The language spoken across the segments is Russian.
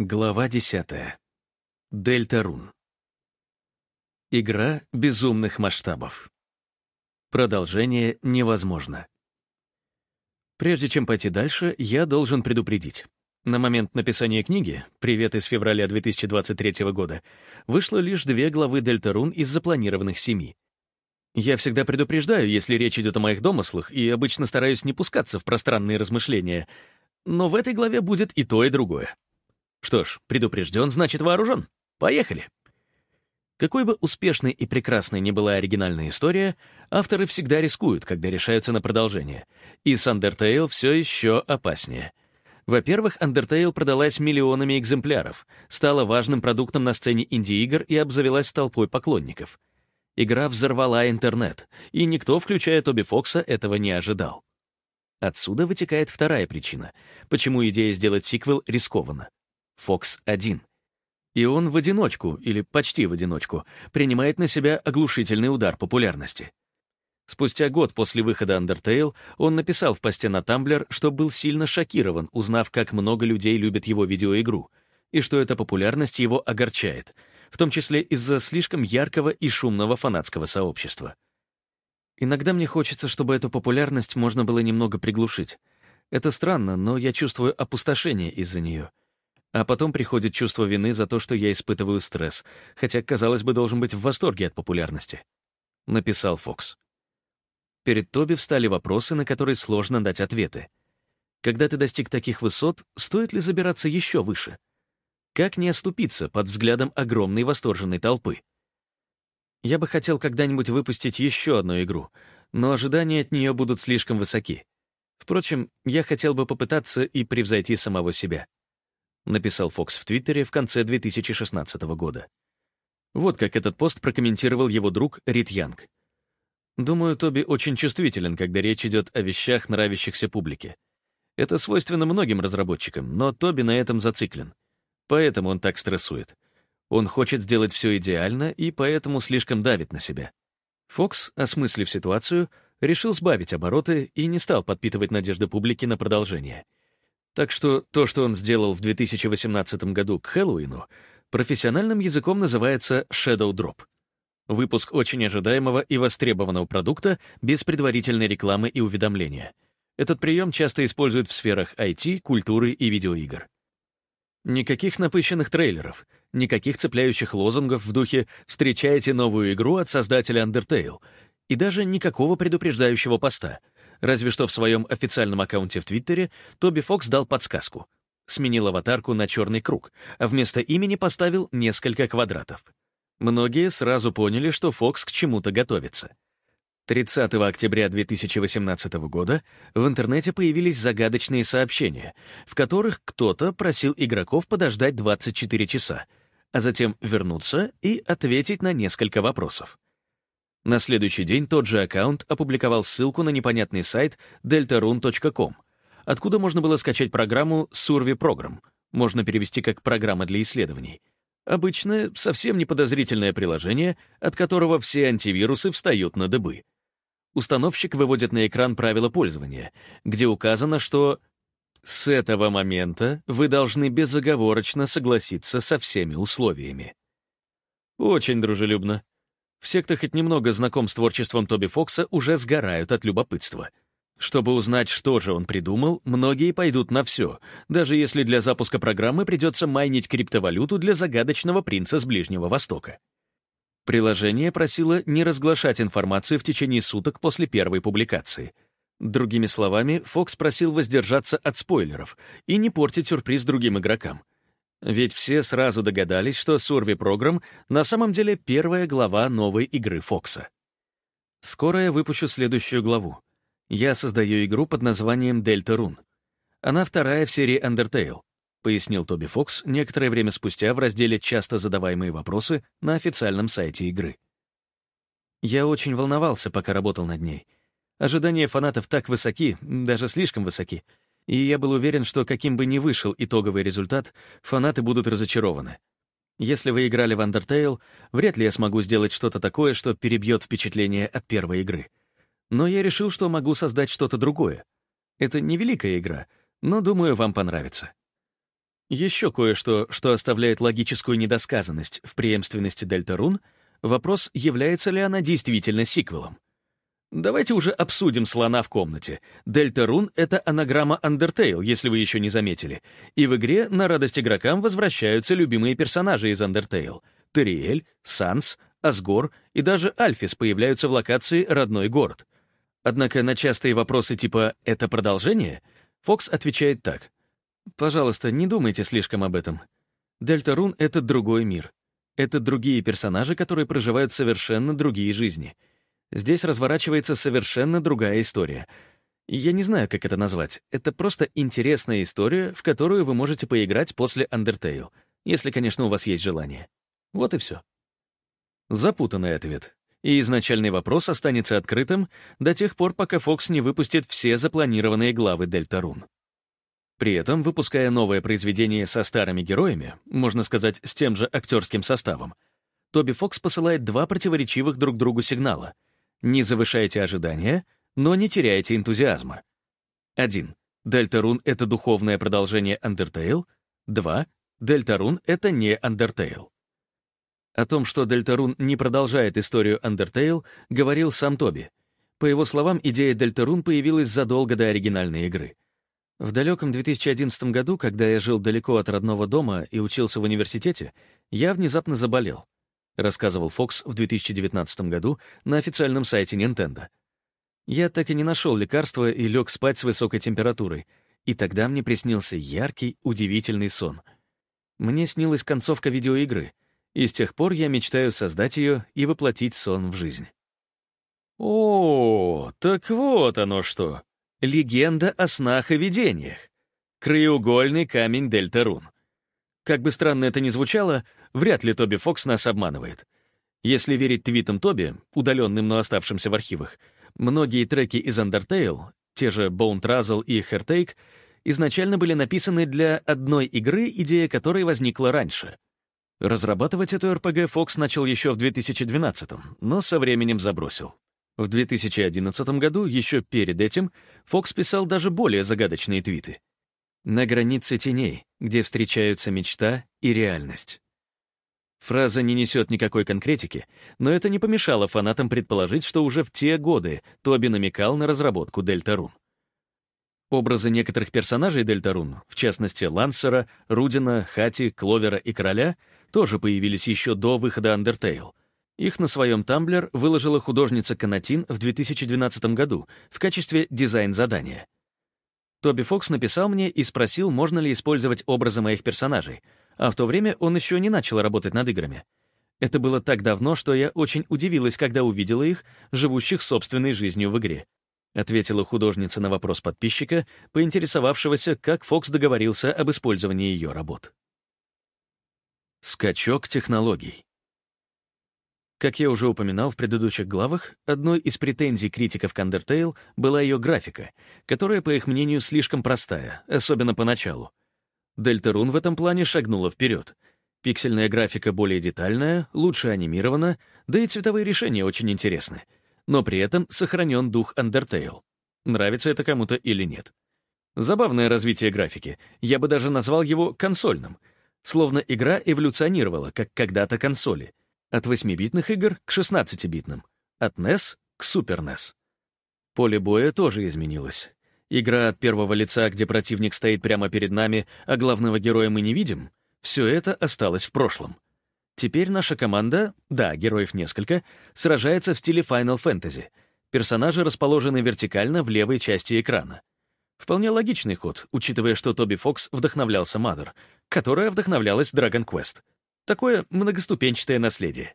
Глава 10. Дельтарун. Игра безумных масштабов. Продолжение невозможно. Прежде чем пойти дальше, я должен предупредить. На момент написания книги «Привет из февраля 2023 года» вышло лишь две главы Дельтарун из запланированных семи. Я всегда предупреждаю, если речь идет о моих домыслах, и обычно стараюсь не пускаться в пространные размышления, но в этой главе будет и то, и другое. Что ж, предупрежден, значит вооружен. Поехали. Какой бы успешной и прекрасной ни была оригинальная история, авторы всегда рискуют, когда решаются на продолжение. И с Undertale все еще опаснее. Во-первых, Undertale продалась миллионами экземпляров, стала важным продуктом на сцене инди-игр и обзавелась толпой поклонников. Игра взорвала интернет, и никто, включая Тоби Фокса, этого не ожидал. Отсюда вытекает вторая причина, почему идея сделать сиквел рискована. Фокс один. И он в одиночку, или почти в одиночку, принимает на себя оглушительный удар популярности. Спустя год после выхода Undertale он написал в посте на Tumblr, что был сильно шокирован, узнав, как много людей любят его видеоигру, и что эта популярность его огорчает, в том числе из-за слишком яркого и шумного фанатского сообщества. Иногда мне хочется, чтобы эту популярность можно было немного приглушить. Это странно, но я чувствую опустошение из-за нее — а потом приходит чувство вины за то, что я испытываю стресс, хотя, казалось бы, должен быть в восторге от популярности. Написал Фокс. Перед Тоби встали вопросы, на которые сложно дать ответы. Когда ты достиг таких высот, стоит ли забираться еще выше? Как не оступиться под взглядом огромной восторженной толпы? Я бы хотел когда-нибудь выпустить еще одну игру, но ожидания от нее будут слишком высоки. Впрочем, я хотел бы попытаться и превзойти самого себя написал Фокс в Твиттере в конце 2016 года. Вот как этот пост прокомментировал его друг Рит Янг. «Думаю, Тоби очень чувствителен, когда речь идет о вещах, нравящихся публике. Это свойственно многим разработчикам, но Тоби на этом зациклен. Поэтому он так стрессует. Он хочет сделать все идеально и поэтому слишком давит на себя. Фокс, осмыслив ситуацию, решил сбавить обороты и не стал подпитывать надежды публики на продолжение — так что то, что он сделал в 2018 году к Хэллоуину, профессиональным языком называется Shadow Drop. Выпуск очень ожидаемого и востребованного продукта без предварительной рекламы и уведомления. Этот прием часто используют в сферах IT, культуры и видеоигр. Никаких напыщенных трейлеров, никаких цепляющих лозунгов в духе «встречайте новую игру от создателя Undertale» и даже никакого предупреждающего поста — Разве что в своем официальном аккаунте в Твиттере Тоби Фокс дал подсказку. Сменил аватарку на черный круг, а вместо имени поставил несколько квадратов. Многие сразу поняли, что Фокс к чему-то готовится. 30 октября 2018 года в интернете появились загадочные сообщения, в которых кто-то просил игроков подождать 24 часа, а затем вернуться и ответить на несколько вопросов. На следующий день тот же аккаунт опубликовал ссылку на непонятный сайт deltarun.com, откуда можно было скачать программу Survey Program, можно перевести как «программа для исследований». Обычное, совсем неподозрительное приложение, от которого все антивирусы встают на дыбы. Установщик выводит на экран правила пользования, где указано, что с этого момента вы должны безоговорочно согласиться со всеми условиями. Очень дружелюбно. Все, кто хоть немного знаком с творчеством Тоби Фокса, уже сгорают от любопытства. Чтобы узнать, что же он придумал, многие пойдут на все, даже если для запуска программы придется майнить криптовалюту для загадочного принца с Ближнего Востока. Приложение просило не разглашать информацию в течение суток после первой публикации. Другими словами, Фокс просил воздержаться от спойлеров и не портить сюрприз другим игрокам. Ведь все сразу догадались, что Survey Program на самом деле первая глава новой игры Фокса. Скоро я выпущу следующую главу. Я создаю игру под названием Delta Rune. Она вторая в серии Undertale, пояснил Тоби Фокс некоторое время спустя в разделе «Часто задаваемые вопросы» на официальном сайте игры. Я очень волновался, пока работал над ней. Ожидания фанатов так высоки, даже слишком высоки — и я был уверен, что каким бы ни вышел итоговый результат, фанаты будут разочарованы. Если вы играли в Undertale, вряд ли я смогу сделать что-то такое, что перебьет впечатление от первой игры. Но я решил, что могу создать что-то другое. Это не великая игра, но, думаю, вам понравится. Еще кое-что, что оставляет логическую недосказанность в преемственности Дельта-Рун, вопрос, является ли она действительно сиквелом. Давайте уже обсудим слона в комнате. Дельта-Рун — это анаграмма Undertale, если вы еще не заметили. И в игре на радость игрокам возвращаются любимые персонажи из Undertale. Териэль, Санс, Асгор и даже Альфис появляются в локации «Родной город». Однако на частые вопросы типа «это продолжение?» Фокс отвечает так. «Пожалуйста, не думайте слишком об этом. Дельта-Рун — это другой мир. Это другие персонажи, которые проживают совершенно другие жизни. Здесь разворачивается совершенно другая история. Я не знаю, как это назвать. Это просто интересная история, в которую вы можете поиграть после Undertale, если, конечно, у вас есть желание. Вот и все». Запутанный ответ и изначальный вопрос останется открытым до тех пор, пока Fox не выпустит все запланированные главы Дельтарун. При этом, выпуская новое произведение со старыми героями, можно сказать, с тем же актерским составом, Тоби Фокс посылает два противоречивых друг другу сигнала. Не завышайте ожидания, но не теряйте энтузиазма. 1. Дельтарун — это духовное продолжение Undertale. 2. Дельтарун — это не Undertale. О том, что Дельтарун не продолжает историю Undertale, говорил сам Тоби. По его словам, идея Дельтарун появилась задолго до оригинальной игры. В далеком 2011 году, когда я жил далеко от родного дома и учился в университете, я внезапно заболел, рассказывал Фокс в 2019 году на официальном сайте Nintendo. Я так и не нашел лекарства и лег спать с высокой температурой, и тогда мне приснился яркий, удивительный сон. Мне снилась концовка видеоигры — и с тех пор я мечтаю создать ее и воплотить сон в жизнь. О, так вот оно что. Легенда о снах и видениях. Краеугольный камень Дельта-Рун. Как бы странно это ни звучало, вряд ли Тоби Фокс нас обманывает. Если верить твитам Тоби, удаленным, но оставшимся в архивах, многие треки из Undertale, те же Bone Trazzle и Hairtake, изначально были написаны для одной игры, идея которой возникла раньше — Разрабатывать эту РПГ Фокс начал еще в 2012 но со временем забросил. В 2011 году, еще перед этим, Фокс писал даже более загадочные твиты. «На границе теней, где встречаются мечта и реальность». Фраза не несет никакой конкретики, но это не помешало фанатам предположить, что уже в те годы Тоби намекал на разработку Дельтарун. Образы некоторых персонажей Дельтарун, в частности Лансера, Рудина, Хати, Кловера и Короля — тоже появились еще до выхода Undertale. Их на своем Тамблер выложила художница Канатин в 2012 году в качестве дизайн-задания. Тоби Фокс написал мне и спросил, можно ли использовать образы моих персонажей, а в то время он еще не начал работать над играми. Это было так давно, что я очень удивилась, когда увидела их, живущих собственной жизнью в игре. Ответила художница на вопрос подписчика, поинтересовавшегося, как Фокс договорился об использовании ее работ. Скачок технологий. Как я уже упоминал в предыдущих главах, одной из претензий критиков к Undertale была ее графика, которая, по их мнению, слишком простая, особенно поначалу. Дельтарун в этом плане шагнула вперед. Пиксельная графика более детальная, лучше анимирована, да и цветовые решения очень интересны. Но при этом сохранен дух Undertale. Нравится это кому-то или нет. Забавное развитие графики. Я бы даже назвал его консольным — Словно игра эволюционировала, как когда-то консоли. От 8-битных игр к 16-битным. От NES к Super NES. Поле боя тоже изменилось. Игра от первого лица, где противник стоит прямо перед нами, а главного героя мы не видим, все это осталось в прошлом. Теперь наша команда, да, героев несколько, сражается в стиле Final Fantasy. Персонажи расположены вертикально в левой части экрана. Вполне логичный ход, учитывая, что Тоби Фокс вдохновлялся Mother, которая вдохновлялась Dragon Quest. Такое многоступенчатое наследие.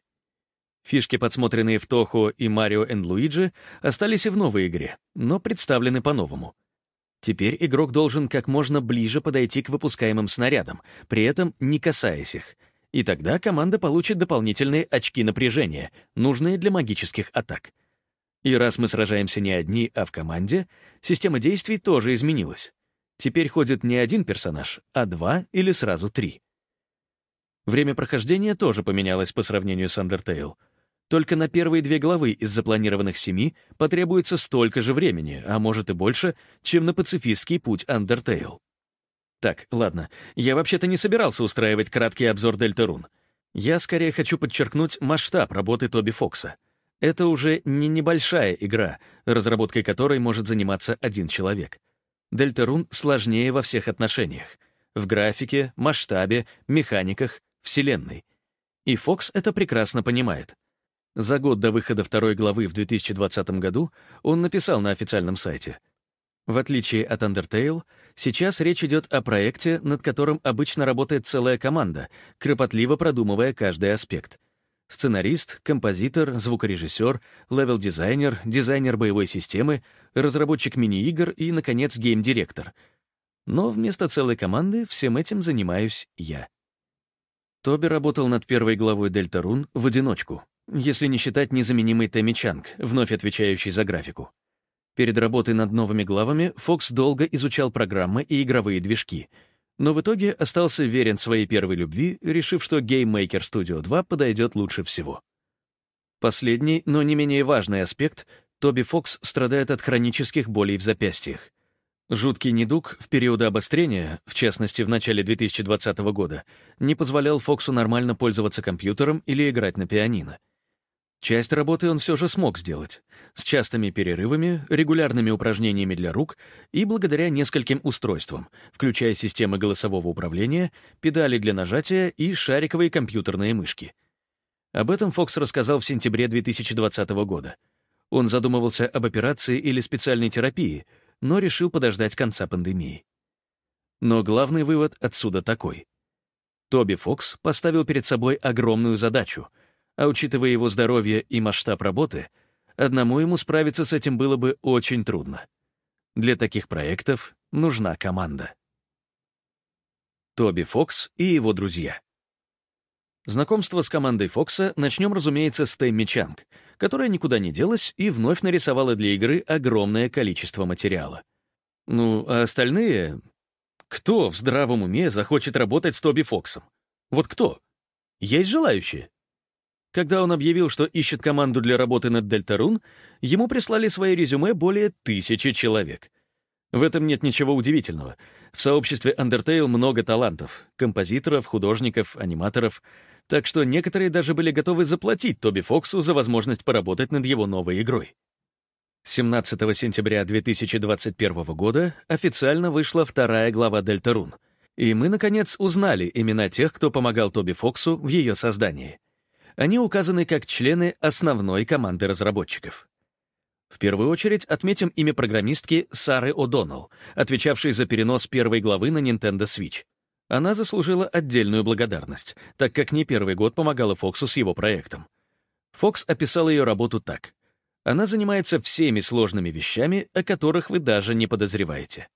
Фишки, подсмотренные в Тохо и Марио энд Луиджи, остались и в новой игре, но представлены по-новому. Теперь игрок должен как можно ближе подойти к выпускаемым снарядам, при этом не касаясь их. И тогда команда получит дополнительные очки напряжения, нужные для магических атак. И раз мы сражаемся не одни, а в команде, система действий тоже изменилась. Теперь ходит не один персонаж, а два или сразу три. Время прохождения тоже поменялось по сравнению с Undertale. Только на первые две главы из запланированных семи потребуется столько же времени, а может и больше, чем на пацифистский путь Undertale. Так, ладно, я вообще-то не собирался устраивать краткий обзор Дельтарун. Я скорее хочу подчеркнуть масштаб работы Тоби Фокса. Это уже не небольшая игра, разработкой которой может заниматься один человек. Дельтарун сложнее во всех отношениях. В графике, масштабе, механиках, вселенной. И Фокс это прекрасно понимает. За год до выхода второй главы в 2020 году он написал на официальном сайте. В отличие от Undertale, сейчас речь идет о проекте, над которым обычно работает целая команда, кропотливо продумывая каждый аспект. Сценарист, композитор, звукорежиссер, левел-дизайнер, дизайнер боевой системы, разработчик мини-игр и, наконец, гейм-директор. Но вместо целой команды всем этим занимаюсь я. Тоби работал над первой главой Deltarune в одиночку, если не считать незаменимый Тэмми Чанг, вновь отвечающий за графику. Перед работой над новыми главами Фокс долго изучал программы и игровые движки, но в итоге остался верен своей первой любви, решив, что Game Maker Studio 2 подойдет лучше всего. Последний, но не менее важный аспект — Тоби Фокс страдает от хронических болей в запястьях. Жуткий недуг в периоды обострения, в частности в начале 2020 года, не позволял Фоксу нормально пользоваться компьютером или играть на пианино. Часть работы он все же смог сделать, с частыми перерывами, регулярными упражнениями для рук и благодаря нескольким устройствам, включая системы голосового управления, педали для нажатия и шариковые компьютерные мышки. Об этом Фокс рассказал в сентябре 2020 года. Он задумывался об операции или специальной терапии, но решил подождать конца пандемии. Но главный вывод отсюда такой. Тоби Фокс поставил перед собой огромную задачу — а учитывая его здоровье и масштаб работы, одному ему справиться с этим было бы очень трудно. Для таких проектов нужна команда. Тоби Фокс и его друзья. Знакомство с командой Фокса начнем, разумеется, с Тэмми Чанг, которая никуда не делась и вновь нарисовала для игры огромное количество материала. Ну, а остальные... Кто в здравом уме захочет работать с Тоби Фоксом? Вот кто? Есть желающие? Когда он объявил, что ищет команду для работы над Дельтарун, ему прислали свои резюме более тысячи человек. В этом нет ничего удивительного. В сообществе Undertale много талантов — композиторов, художников, аниматоров. Так что некоторые даже были готовы заплатить Тоби Фоксу за возможность поработать над его новой игрой. 17 сентября 2021 года официально вышла вторая глава Дельтарун, и мы, наконец, узнали имена тех, кто помогал Тоби Фоксу в ее создании они указаны как члены основной команды разработчиков. В первую очередь отметим имя программистки Сары О'Доннелл, отвечавшей за перенос первой главы на Nintendo Switch. Она заслужила отдельную благодарность, так как не первый год помогала Фоксу с его проектом. Фокс описал ее работу так. Она занимается всеми сложными вещами, о которых вы даже не подозреваете.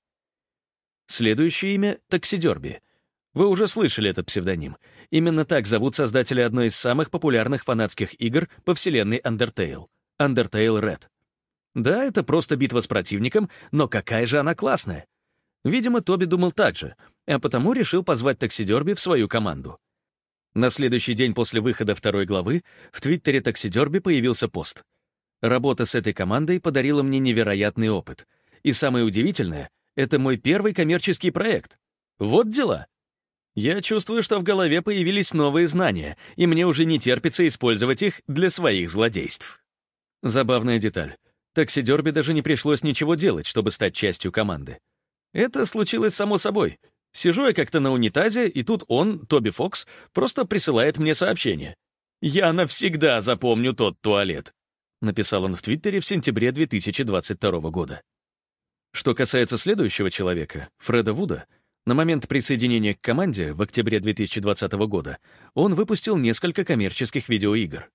Следующее имя — Таксидерби. Вы уже слышали этот псевдоним. Именно так зовут создателя одной из самых популярных фанатских игр по вселенной Undertale — Undertale Red. Да, это просто битва с противником, но какая же она классная. Видимо, Тоби думал так же, а потому решил позвать Таксидерби в свою команду. На следующий день после выхода второй главы в твиттере Таксидерби появился пост. Работа с этой командой подарила мне невероятный опыт. И самое удивительное — это мой первый коммерческий проект. Вот дела. Я чувствую, что в голове появились новые знания, и мне уже не терпится использовать их для своих злодейств. Забавная деталь. Такси Дерби даже не пришлось ничего делать, чтобы стать частью команды. Это случилось само собой. Сижу я как-то на унитазе, и тут он, Тоби Фокс, просто присылает мне сообщение. «Я навсегда запомню тот туалет», — написал он в Твиттере в сентябре 2022 года. Что касается следующего человека, Фреда Вуда, на момент присоединения к команде в октябре 2020 года он выпустил несколько коммерческих видеоигр.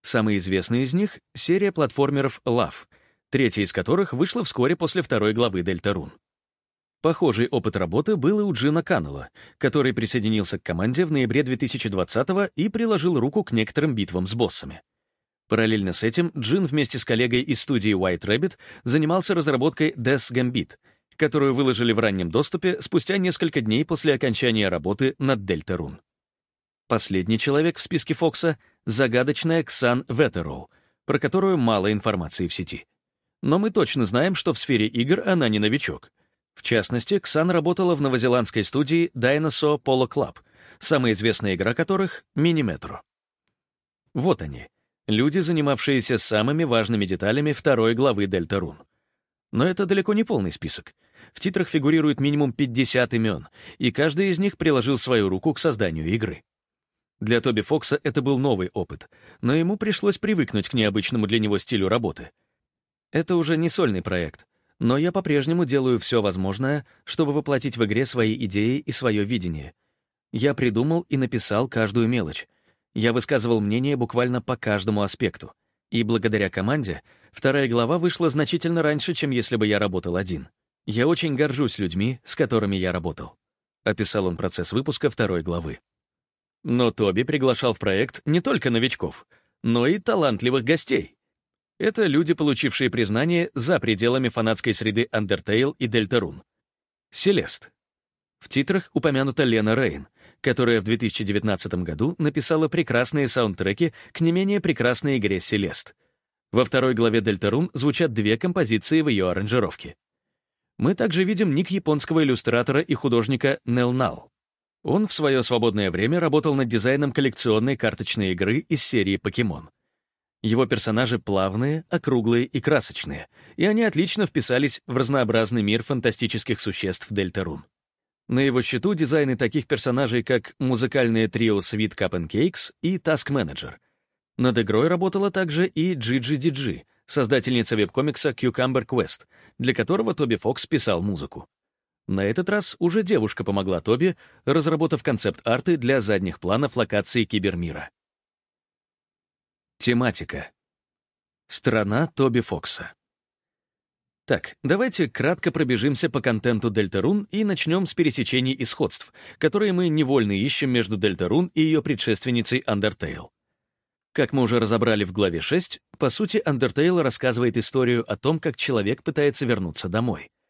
Самые известные из них — серия платформеров Love, третья из которых вышла вскоре после второй главы Дельтарун. Похожий опыт работы был и у Джина Каннелла, который присоединился к команде в ноябре 2020 и приложил руку к некоторым битвам с боссами. Параллельно с этим Джин вместе с коллегой из студии White Rabbit занимался разработкой Death Gambit — которую выложили в раннем доступе спустя несколько дней после окончания работы над Дельта-Рун. Последний человек в списке Фокса — загадочная Ксан Ветерол, про которую мало информации в сети. Но мы точно знаем, что в сфере игр она не новичок. В частности, Ксан работала в новозеландской студии Dinosaur Polo Club, самая известная игра которых — Мини-Метро. Вот они, люди, занимавшиеся самыми важными деталями второй главы Дельта-Рун. Но это далеко не полный список. В титрах фигурирует минимум 50 имен, и каждый из них приложил свою руку к созданию игры. Для Тоби Фокса это был новый опыт, но ему пришлось привыкнуть к необычному для него стилю работы. Это уже не сольный проект, но я по-прежнему делаю все возможное, чтобы воплотить в игре свои идеи и свое видение. Я придумал и написал каждую мелочь. Я высказывал мнение буквально по каждому аспекту. И благодаря команде вторая глава вышла значительно раньше, чем если бы я работал один. Я очень горжусь людьми, с которыми я работал. Описал он процесс выпуска второй главы. Но Тоби приглашал в проект не только новичков, но и талантливых гостей. Это люди, получившие признание за пределами фанатской среды Undertale и Deltarune. Селест. В титрах упомянута Лена Рейн, которая в 2019 году написала прекрасные саундтреки к не менее прекрасной игре Селест. Во второй главе Deltarune звучат две композиции в ее аранжировке. Мы также видим ник японского иллюстратора и художника Нел Нал. Он в свое свободное время работал над дизайном коллекционной карточной игры из серии «Покемон». Его персонажи плавные, округлые и красочные, и они отлично вписались в разнообразный мир фантастических существ Дельтарун. На его счету дизайны таких персонажей, как музыкальное трио Sweet Cup and Cakes и Task Manager. Над игрой работала также и Gigi DG, создательница веб-комикса Cucumber Quest, для которого Тоби Фокс писал музыку. На этот раз уже девушка помогла Тоби, разработав концепт-арты для задних планов локации кибермира. Тематика. Страна Тоби Фокса. Так, давайте кратко пробежимся по контенту Дельтарун и начнем с пересечений и сходств, которые мы невольно ищем между Дельтарун и ее предшественницей Undertale. Как мы уже разобрали в главе 6, по сути, Undertale рассказывает историю о том, как человек пытается вернуться домой —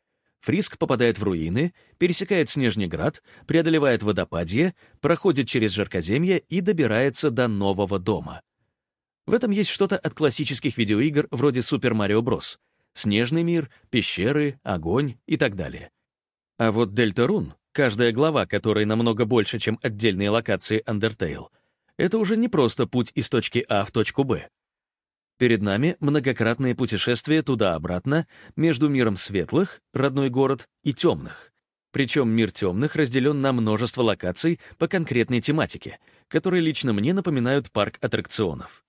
Фриск попадает в руины, пересекает Снежный град, преодолевает водопадье, проходит через жаркоземье и добирается до нового дома. В этом есть что-то от классических видеоигр вроде Super Mario Bros. Снежный мир, пещеры, огонь и так далее. А вот Дельтарун, каждая глава которой намного больше, чем отдельные локации Undertale, это уже не просто путь из точки А в точку Б. Перед нами многократное путешествие туда-обратно между миром светлых, родной город, и темных. Причем мир темных разделен на множество локаций по конкретной тематике, которые лично мне напоминают парк аттракционов.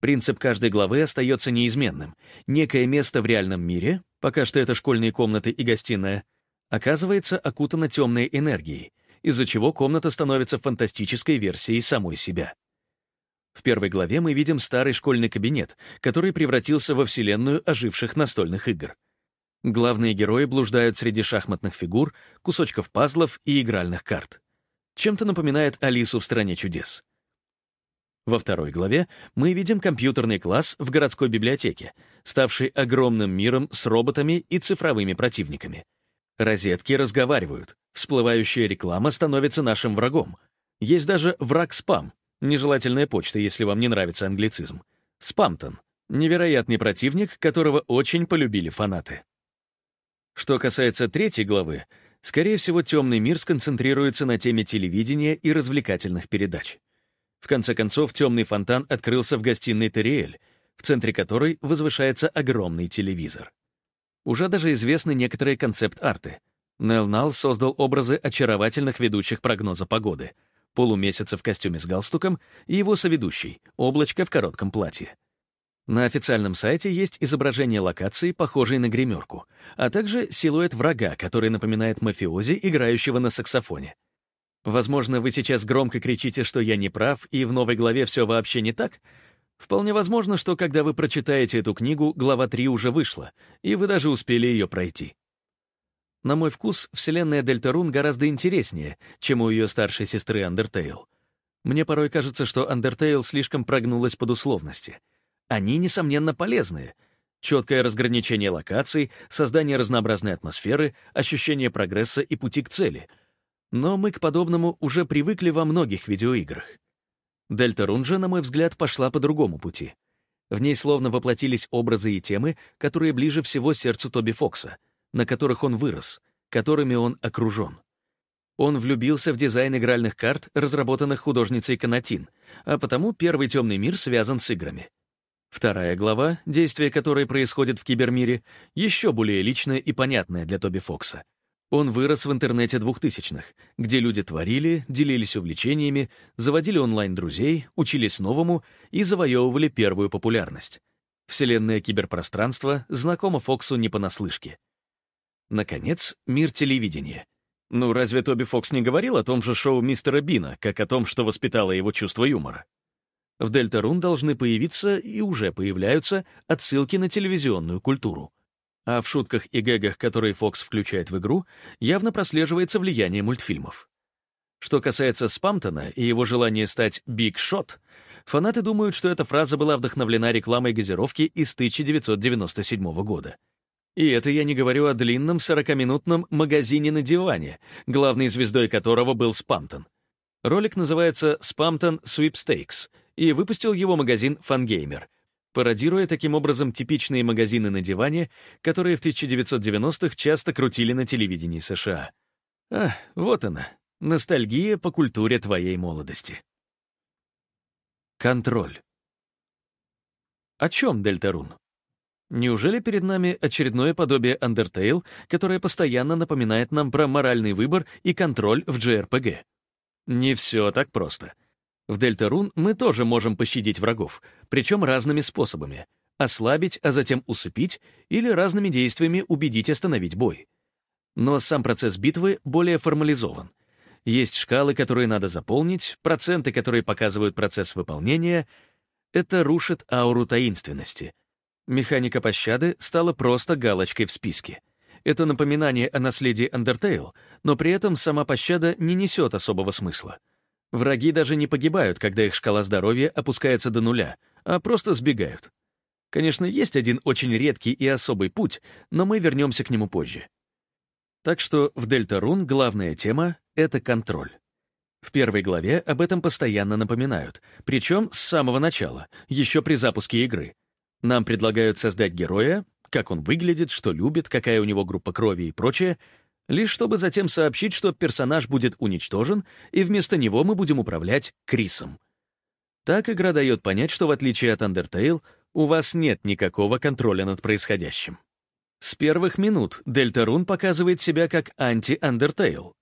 Принцип каждой главы остается неизменным. Некое место в реальном мире, пока что это школьные комнаты и гостиная, оказывается окутано темной энергией, из-за чего комната становится фантастической версией самой себя. В первой главе мы видим старый школьный кабинет, который превратился во вселенную оживших настольных игр. Главные герои блуждают среди шахматных фигур, кусочков пазлов и игральных карт. Чем-то напоминает Алису в «Стране чудес». Во второй главе мы видим компьютерный класс в городской библиотеке, ставший огромным миром с роботами и цифровыми противниками. Розетки разговаривают, всплывающая реклама становится нашим врагом. Есть даже враг-спам, Нежелательная почта, если вам не нравится англицизм. Спамтон. Невероятный противник, которого очень полюбили фанаты. Что касается третьей главы, скорее всего, темный мир сконцентрируется на теме телевидения и развлекательных передач. В конце концов, темный фонтан открылся в гостиной Терриэль, в центре которой возвышается огромный телевизор. Уже даже известны некоторые концепт-арты. Нел Нал создал образы очаровательных ведущих прогноза погоды — полумесяца в костюме с галстуком и его соведущий, облачко в коротком платье. На официальном сайте есть изображение локации, похожей на гримерку, а также силуэт врага, который напоминает мафиози, играющего на саксофоне. Возможно, вы сейчас громко кричите, что я не прав, и в новой главе все вообще не так. Вполне возможно, что когда вы прочитаете эту книгу, глава 3 уже вышла, и вы даже успели ее пройти. На мой вкус, вселенная Дельтарун гораздо интереснее, чем у ее старшей сестры Undertale. Мне порой кажется, что Undertale слишком прогнулась под условности. Они, несомненно, полезные. Четкое разграничение локаций, создание разнообразной атмосферы, ощущение прогресса и пути к цели. Но мы к подобному уже привыкли во многих видеоиграх. Дельтарун же, на мой взгляд, пошла по другому пути. В ней словно воплотились образы и темы, которые ближе всего сердцу Тоби Фокса — на которых он вырос, которыми он окружен. Он влюбился в дизайн игральных карт, разработанных художницей Канатин, а потому первый темный мир связан с играми. Вторая глава, действие которой происходит в кибермире, еще более личная и понятная для Тоби Фокса. Он вырос в интернете двухтысячных, где люди творили, делились увлечениями, заводили онлайн-друзей, учились новому и завоевывали первую популярность. Вселенная киберпространства знакома Фоксу не понаслышке. Наконец, мир телевидения. Ну, разве Тоби Фокс не говорил о том же шоу мистера Бина, как о том, что воспитало его чувство юмора? В Дельта-Рун должны появиться и уже появляются отсылки на телевизионную культуру. А в шутках и гэгах, которые Фокс включает в игру, явно прослеживается влияние мультфильмов. Что касается Спамтона и его желания стать «Биг Шот», фанаты думают, что эта фраза была вдохновлена рекламой газировки из 1997 года. И это я не говорю о длинном 40-минутном магазине на диване, главной звездой которого был Спамтон. Ролик называется «Спамтон Sweepstakes», и выпустил его магазин «Фангеймер», пародируя таким образом типичные магазины на диване, которые в 1990-х часто крутили на телевидении США. А, вот она, ностальгия по культуре твоей молодости. Контроль. О чем Дельтарун? Неужели перед нами очередное подобие Undertale, которое постоянно напоминает нам про моральный выбор и контроль в JRPG? Не все так просто — в Дельта-Рун мы тоже можем пощадить врагов, причем разными способами. Ослабить, а затем усыпить, или разными действиями убедить остановить бой. Но сам процесс битвы более формализован. Есть шкалы, которые надо заполнить, проценты, которые показывают процесс выполнения. Это рушит ауру таинственности. Механика пощады стала просто галочкой в списке. Это напоминание о наследии Undertale, но при этом сама пощада не несет особого смысла. Враги даже не погибают, когда их шкала здоровья опускается до нуля, а просто сбегают. Конечно, есть один очень редкий и особый путь, но мы вернемся к нему позже. Так что в Дельта-Рун главная тема — это контроль. В первой главе об этом постоянно напоминают, причем с самого начала, еще при запуске игры. Нам предлагают создать героя, как он выглядит, что любит, какая у него группа крови и прочее, лишь чтобы затем сообщить, что персонаж будет уничтожен, и вместо него мы будем управлять Крисом. Так игра дает понять, что в отличие от Undertale, у вас нет никакого контроля над происходящим. С первых минут Дельтарун показывает себя как анти-Undertale.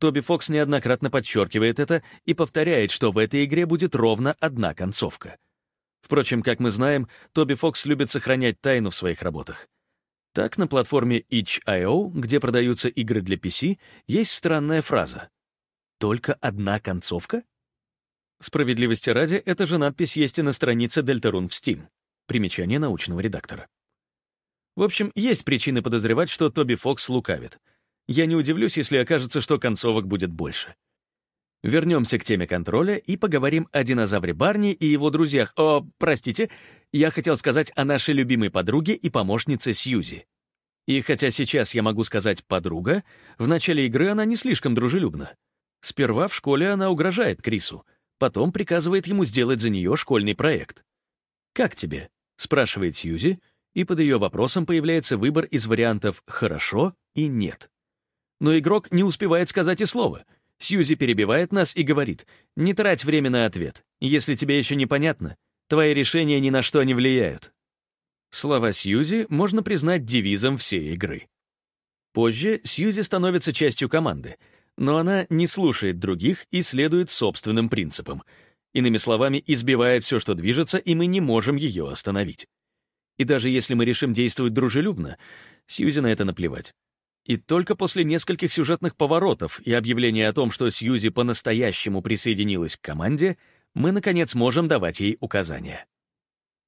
Тоби Фокс неоднократно подчеркивает это и повторяет, что в этой игре будет ровно одна концовка. Впрочем, как мы знаем, Тоби Фокс любит сохранять тайну в своих работах. Так, на платформе itch.io, где продаются игры для PC, есть странная фраза. «Только одна концовка?» Справедливости ради, эта же надпись есть и на странице Deltarune в Steam. Примечание научного редактора. В общем, есть причины подозревать, что Тоби Фокс лукавит. Я не удивлюсь, если окажется, что концовок будет больше. Вернемся к теме контроля и поговорим о динозавре Барни и его друзьях. О, простите, я хотел сказать о нашей любимой подруге и помощнице Сьюзи. И хотя сейчас я могу сказать «подруга», в начале игры она не слишком дружелюбна. Сперва в школе она угрожает Крису, потом приказывает ему сделать за нее школьный проект. «Как тебе?» — спрашивает Сьюзи, и под ее вопросом появляется выбор из вариантов «хорошо» и «нет». Но игрок не успевает сказать и слова — Сьюзи перебивает нас и говорит, «Не трать время на ответ. Если тебе еще непонятно, твои решения ни на что не влияют». Слова Сьюзи можно признать девизом всей игры. Позже Сьюзи становится частью команды, но она не слушает других и следует собственным принципам. Иными словами, избивает все, что движется, и мы не можем ее остановить. И даже если мы решим действовать дружелюбно, Сьюзи на это наплевать. И только после нескольких сюжетных поворотов и объявления о том, что Сьюзи по-настоящему присоединилась к команде, мы, наконец, можем давать ей указания.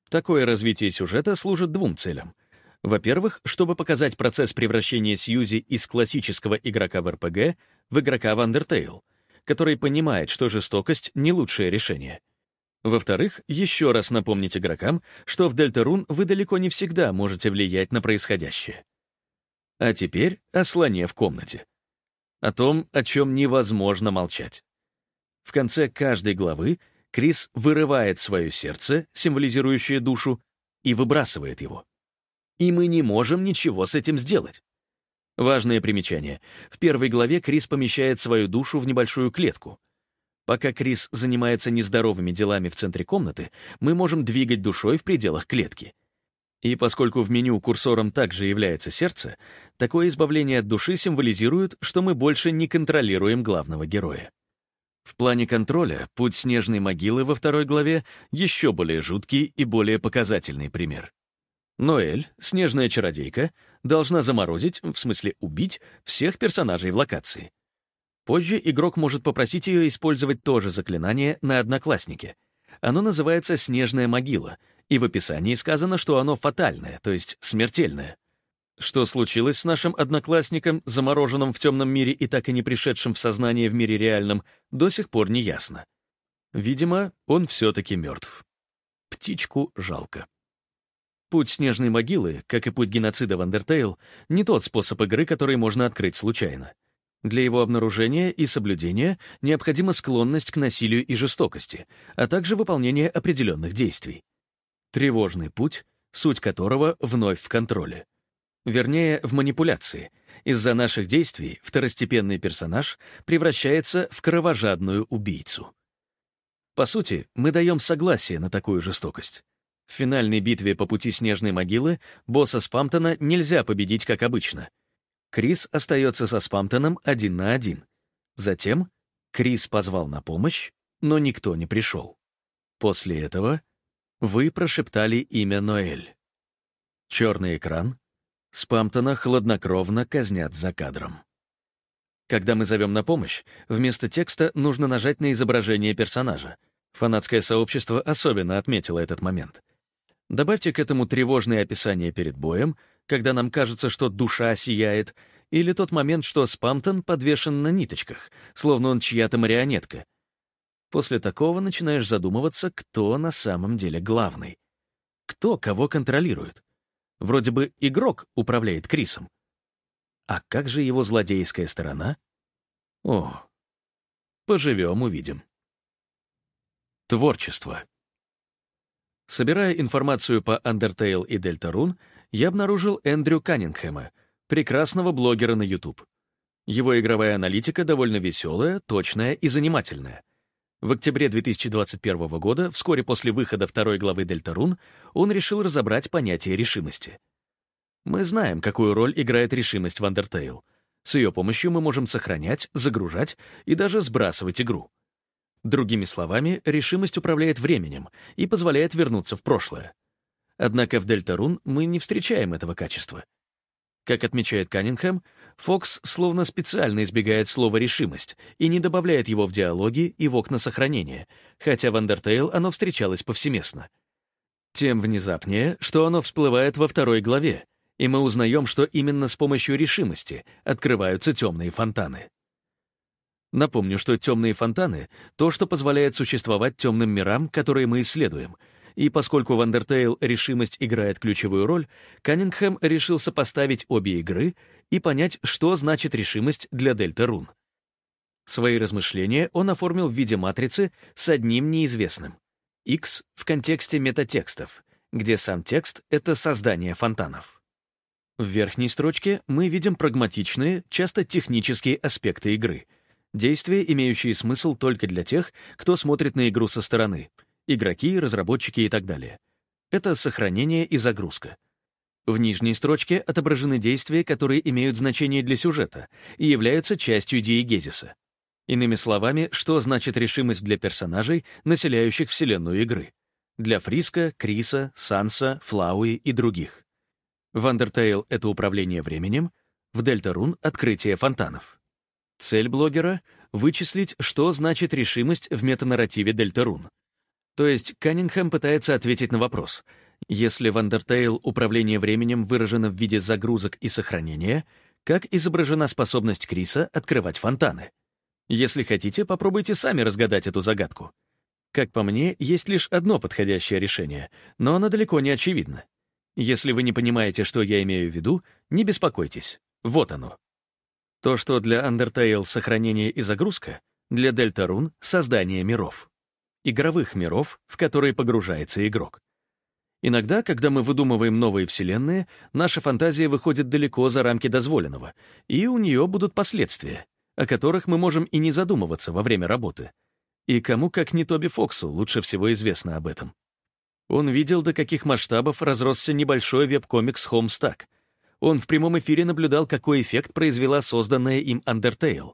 Такое развитие сюжета служит двум целям. Во-первых, чтобы показать процесс превращения Сьюзи из классического игрока в РПГ в игрока в Undertale, который понимает, что жестокость — не лучшее решение. Во-вторых, еще раз напомнить игрокам, что в Дельтарун вы далеко не всегда можете влиять на происходящее. А теперь о слоне в комнате. О том, о чем невозможно молчать. В конце каждой главы Крис вырывает свое сердце, символизирующее душу, и выбрасывает его. И мы не можем ничего с этим сделать. Важное примечание. В первой главе Крис помещает свою душу в небольшую клетку. Пока Крис занимается нездоровыми делами в центре комнаты, мы можем двигать душой в пределах клетки. И поскольку в меню курсором также является сердце, такое избавление от души символизирует, что мы больше не контролируем главного героя. В плане контроля путь снежной могилы во второй главе еще более жуткий и более показательный пример. Ноэль, снежная чародейка, должна заморозить, в смысле убить, всех персонажей в локации. Позже игрок может попросить ее использовать то же заклинание на однокласснике. Оно называется «Снежная могила», и в описании сказано, что оно фатальное, то есть смертельное. Что случилось с нашим одноклассником, замороженным в темном мире и так и не пришедшим в сознание в мире реальном, до сих пор не ясно. Видимо, он все-таки мертв. Птичку жалко. Путь снежной могилы, как и путь геноцида в Undertale, не тот способ игры, который можно открыть случайно. Для его обнаружения и соблюдения необходима склонность к насилию и жестокости, а также выполнение определенных действий. Тревожный путь, суть которого вновь в контроле. Вернее, в манипуляции. Из-за наших действий второстепенный персонаж превращается в кровожадную убийцу. По сути, мы даем согласие на такую жестокость. В финальной битве по пути Снежной могилы босса Спамтона нельзя победить, как обычно. Крис остается со Спамтоном один на один. Затем Крис позвал на помощь, но никто не пришел. После этого вы прошептали имя Ноэль. Черный экран. Спамтона хладнокровно казнят за кадром. Когда мы зовем на помощь, вместо текста нужно нажать на изображение персонажа. Фанатское сообщество особенно отметило этот момент. Добавьте к этому тревожное описание перед боем, когда нам кажется, что душа сияет, или тот момент, что Спамтон подвешен на ниточках, словно он чья-то марионетка. После такого начинаешь задумываться, кто на самом деле главный. Кто кого контролирует. Вроде бы игрок управляет Крисом. А как же его злодейская сторона? О, поживем, увидим. Творчество. Собирая информацию по Undertale и Deltarune, я обнаружил Эндрю Каннингхэма, прекрасного блогера на YouTube. Его игровая аналитика довольно веселая, точная и занимательная. В октябре 2021 года, вскоре после выхода второй главы Дельтарун, он решил разобрать понятие решимости. Мы знаем, какую роль играет решимость в Undertale. С ее помощью мы можем сохранять, загружать и даже сбрасывать игру. Другими словами, решимость управляет временем и позволяет вернуться в прошлое. Однако в Дельтарун мы не встречаем этого качества. Как отмечает Каннингхэм, Фокс словно специально избегает слова «решимость» и не добавляет его в диалоги и в окна сохранения, хотя в Undertale оно встречалось повсеместно. Тем внезапнее, что оно всплывает во второй главе, и мы узнаем, что именно с помощью решимости открываются темные фонтаны. Напомню, что темные фонтаны — то, что позволяет существовать темным мирам, которые мы исследуем. И поскольку в Undertale решимость играет ключевую роль, Каннингхэм решил сопоставить обе игры и понять, что значит решимость для Дельта Рун. Свои размышления он оформил в виде матрицы с одним неизвестным. X в контексте метатекстов, где сам текст — это создание фонтанов. В верхней строчке мы видим прагматичные, часто технические аспекты игры — Действия, имеющие смысл только для тех, кто смотрит на игру со стороны. Игроки, разработчики и так далее. Это сохранение и загрузка. В нижней строчке отображены действия, которые имеют значение для сюжета и являются частью диегезиса. Иными словами, что значит решимость для персонажей, населяющих вселенную игры. Для Фриска, Криса, Санса, Флауи и других. В Undertale — это управление временем, в Deltarune — открытие фонтанов. Цель блогера — вычислить, что значит решимость в метанарративе Дельтарун. То есть Каннингхэм пытается ответить на вопрос. Если в Undertale управление временем выражено в виде загрузок и сохранения, как изображена способность Криса открывать фонтаны? Если хотите, попробуйте сами разгадать эту загадку. Как по мне, есть лишь одно подходящее решение, но оно далеко не очевидно. Если вы не понимаете, что я имею в виду, не беспокойтесь. Вот оно. То, что для Undertale сохранение и загрузка, для Deltarune — создание миров. Игровых миров, в которые погружается игрок. Иногда, когда мы выдумываем новые вселенные, наша фантазия выходит далеко за рамки дозволенного, и у нее будут последствия, о которых мы можем и не задумываться во время работы. И кому, как не Тоби Фоксу, лучше всего известно об этом. Он видел, до каких масштабов разросся небольшой веб-комикс Homestuck. Он в прямом эфире наблюдал, какой эффект произвела созданная им Undertale.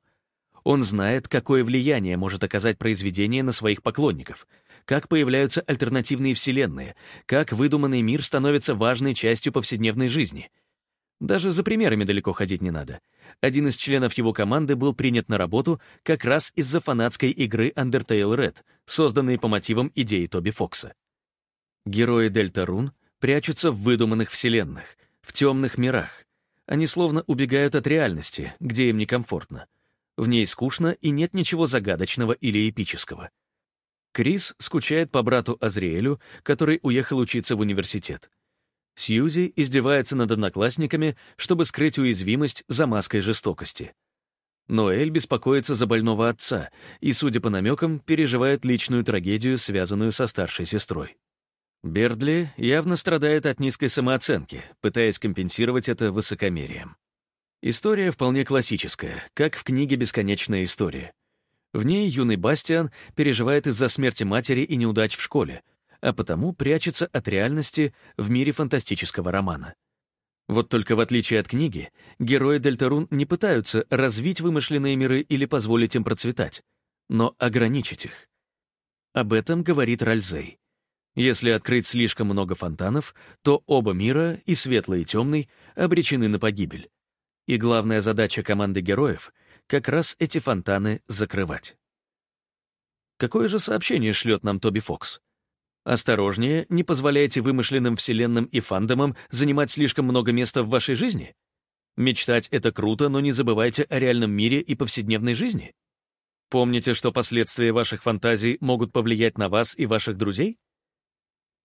Он знает, какое влияние может оказать произведение на своих поклонников — как появляются альтернативные вселенные, как выдуманный мир становится важной частью повседневной жизни. Даже за примерами далеко ходить не надо. Один из членов его команды был принят на работу как раз из-за фанатской игры Undertale Red, созданной по мотивам идеи Тоби Фокса. Герои Дельта Рун прячутся в выдуманных вселенных, в темных мирах. Они словно убегают от реальности, где им некомфортно. В ней скучно и нет ничего загадочного или эпического. Крис скучает по брату Азриэлю, который уехал учиться в университет. Сьюзи издевается над одноклассниками, чтобы скрыть уязвимость за маской жестокости. Ноэль беспокоится за больного отца и, судя по намекам, переживает личную трагедию, связанную со старшей сестрой. Бердли явно страдает от низкой самооценки, пытаясь компенсировать это высокомерием. История вполне классическая, как в книге «Бесконечная история». В ней юный Бастиан переживает из-за смерти матери и неудач в школе, а потому прячется от реальности в мире фантастического романа. Вот только в отличие от книги, герои Дельтарун не пытаются развить вымышленные миры или позволить им процветать, но ограничить их. Об этом говорит Ральзей. Если открыть слишком много фонтанов, то оба мира, и светлый, и темный, обречены на погибель. И главная задача команды героев — как раз эти фонтаны закрывать. Какое же сообщение шлет нам Тоби Фокс? Осторожнее, не позволяйте вымышленным вселенным и фандомам занимать слишком много места в вашей жизни? Мечтать — это круто, но не забывайте о реальном мире и повседневной жизни. Помните, что последствия ваших фантазий могут повлиять на вас и ваших друзей?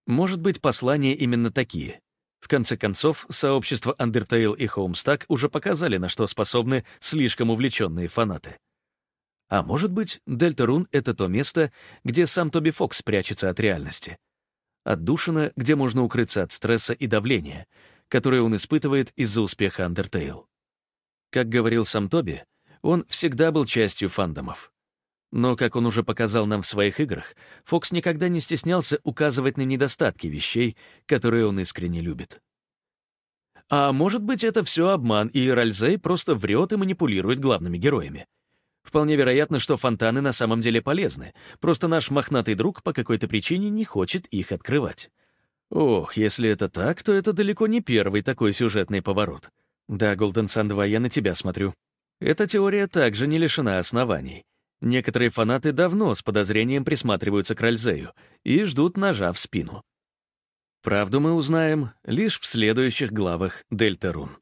Может быть, послания именно такие. В конце концов, сообщества Undertale и Homestuck уже показали, на что способны слишком увлеченные фанаты. А может быть, Дельта-Рун — это то место, где сам Тоби Фокс прячется от реальности. Отдушина, где можно укрыться от стресса и давления, которое он испытывает из-за успеха Undertale. Как говорил сам Тоби, он всегда был частью фандомов. Но, как он уже показал нам в своих играх, Фокс никогда не стеснялся указывать на недостатки вещей, которые он искренне любит. А может быть, это все обман, и Ральзей просто врет и манипулирует главными героями. Вполне вероятно, что фонтаны на самом деле полезны, просто наш мохнатый друг по какой-то причине не хочет их открывать. Ох, если это так, то это далеко не первый такой сюжетный поворот. Да, Голден Сан 2, я на тебя смотрю. Эта теория также не лишена оснований. Некоторые фанаты давно с подозрением присматриваются к Ральзею и ждут ножа в спину. Правду мы узнаем лишь в следующих главах Дельта Рун.